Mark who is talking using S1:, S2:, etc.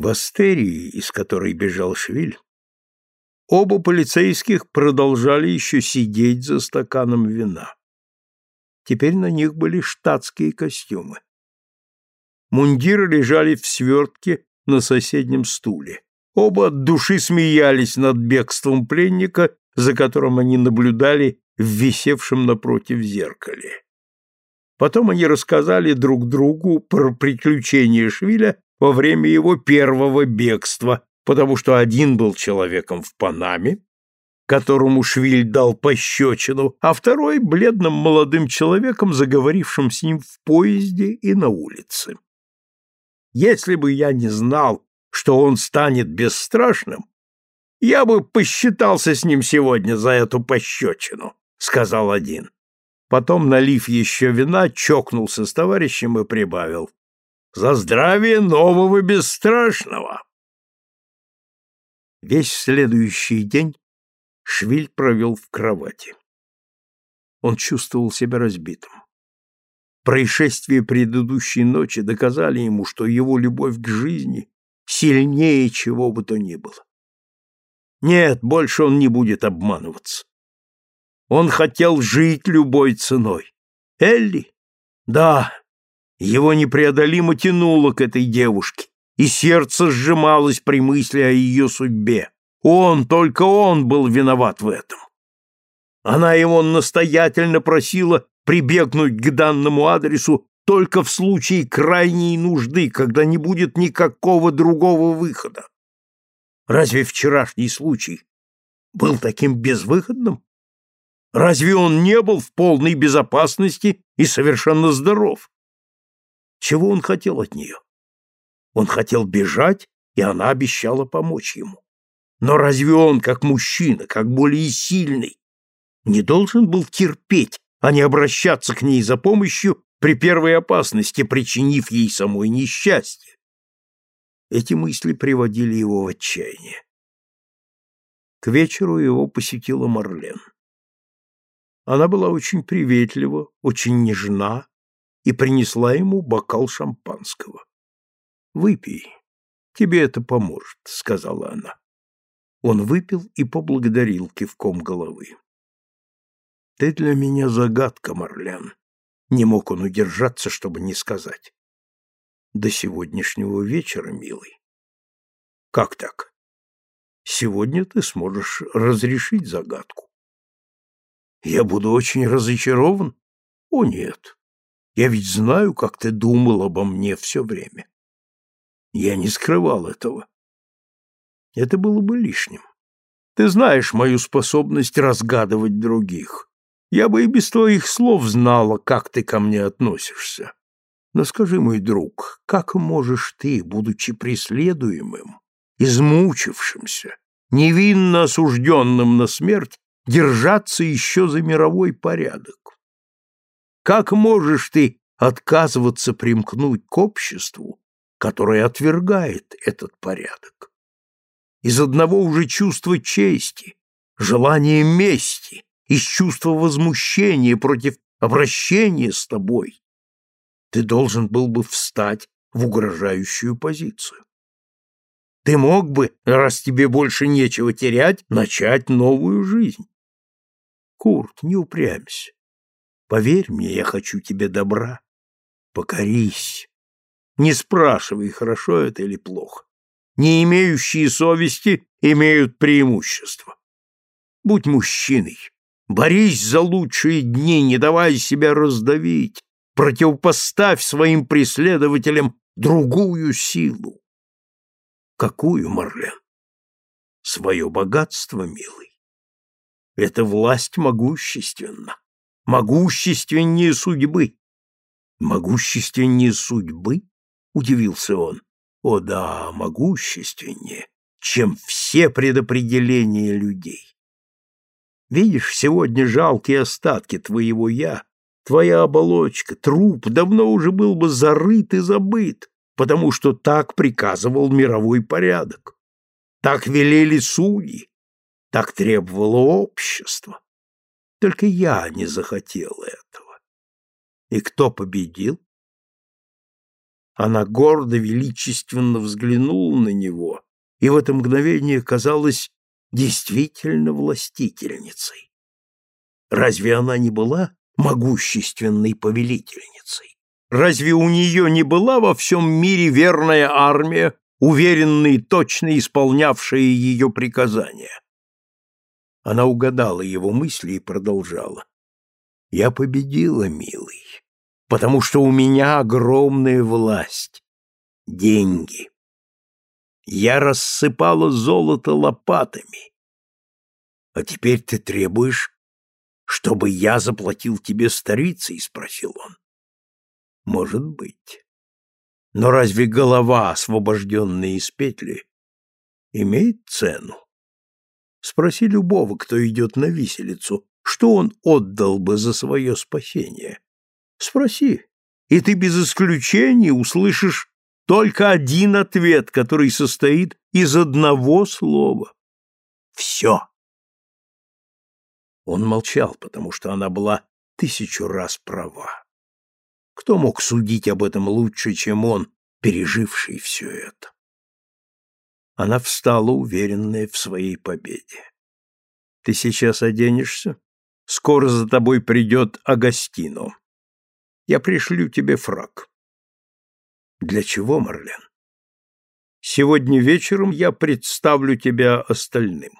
S1: В Астерии, из которой бежал Швиль, оба полицейских продолжали еще сидеть за стаканом вина. Теперь на них были штатские костюмы. Мундиры лежали в свертке на соседнем стуле. Оба от души смеялись над бегством пленника, за которым они наблюдали в висевшем напротив зеркале. Потом они рассказали друг другу про приключения Швиля во время его первого бегства, потому что один был человеком в Панаме, которому Швиль дал пощечину, а второй — бледным молодым человеком, заговорившим с ним в поезде и на улице. Если бы я не знал, что он станет бесстрашным, я бы посчитался с ним сегодня за эту пощечину, — сказал один. Потом, налив еще вина, чокнулся с товарищем и прибавил. «За здравие нового бесстрашного!» Весь следующий день Швиль провел в кровати. Он чувствовал себя разбитым. Происшествия предыдущей ночи доказали ему, что его любовь к жизни сильнее чего бы то ни было. Нет, больше он не будет обманываться. Он хотел жить любой ценой. Элли? Да, его непреодолимо тянуло к этой девушке, и сердце сжималось при мысли о ее судьбе. Он, только он был виноват в этом. Она его настоятельно просила прибегнуть к данному адресу только в случае крайней нужды, когда не будет никакого другого выхода. Разве вчерашний случай был таким безвыходным? Разве он не был в полной безопасности и совершенно здоров? Чего он хотел от нее? Он хотел бежать, и она обещала помочь ему. Но разве он, как мужчина, как более сильный, не должен был терпеть, а не обращаться к ней за помощью при первой опасности, причинив ей самой несчастье? Эти мысли приводили его в отчаяние. К вечеру его посетила Марлен. Она была очень приветлива, очень нежна и принесла ему бокал шампанского. «Выпей, тебе это поможет», — сказала она. Он выпил и поблагодарил кивком головы. «Ты для меня загадка, Марлен», — не мог он удержаться, чтобы не сказать. «До сегодняшнего вечера, милый». «Как так?» «Сегодня ты сможешь разрешить загадку». Я буду очень разочарован? О, нет. Я ведь знаю, как ты думал обо мне все время. Я не скрывал этого. Это было бы лишним. Ты знаешь мою способность разгадывать других. Я бы и без твоих слов знала, как ты ко мне относишься. Но скажи, мой друг, как можешь ты, будучи преследуемым, измучившимся, невинно осужденным на смерть, держаться еще за мировой порядок. Как можешь ты отказываться примкнуть к обществу, которое отвергает этот порядок? Из одного уже чувства чести, желания мести, из чувства возмущения против обращения с тобой, ты должен был бы встать в угрожающую позицию. Ты мог бы, раз тебе больше нечего терять, начать новую жизнь. Курт, не упрямься. Поверь мне, я хочу тебе добра. Покорись. Не спрашивай, хорошо это или плохо. Не имеющие совести имеют преимущество. Будь мужчиной. Борись за лучшие дни, не давай себя раздавить. Противопоставь своим преследователям другую силу. Какую, Марлен? Свое богатство, милый. Эта власть могущественна, могущественнее судьбы. Могущественнее судьбы? Удивился он. О да, могущественнее, чем все предопределения людей. Видишь, сегодня жалкие остатки твоего «я», твоя оболочка, труп давно уже был бы зарыт и забыт, потому что так приказывал мировой порядок. Так велели судьи, так требовало общество. Только я не захотел этого. И кто победил? Она гордо, величественно взглянула на него и в это мгновение казалась действительно властительницей. Разве она не была могущественной повелительницей? Разве у нее не была во всем мире верная армия, уверенно и точно исполнявшая ее приказания? Она угадала его мысли и продолжала. «Я победила, милый, потому что у меня огромная власть, деньги. Я рассыпала золото лопатами. А теперь ты требуешь, чтобы я заплатил тебе старицей?» — спросил он. «Может быть. Но разве голова, освобожденная из петли, имеет цену?» Спроси любого, кто идет на виселицу, что он отдал бы за свое спасение. Спроси, и ты без исключения услышишь только один ответ, который состоит из одного слова. Все. Он молчал, потому что она была тысячу раз права. Кто мог судить об этом лучше, чем он, переживший все это? Она встала, уверенная в своей победе. «Ты сейчас оденешься? Скоро за тобой придет Агастино. Я пришлю тебе фраг». «Для чего, Марлен?» «Сегодня вечером я представлю тебя остальным».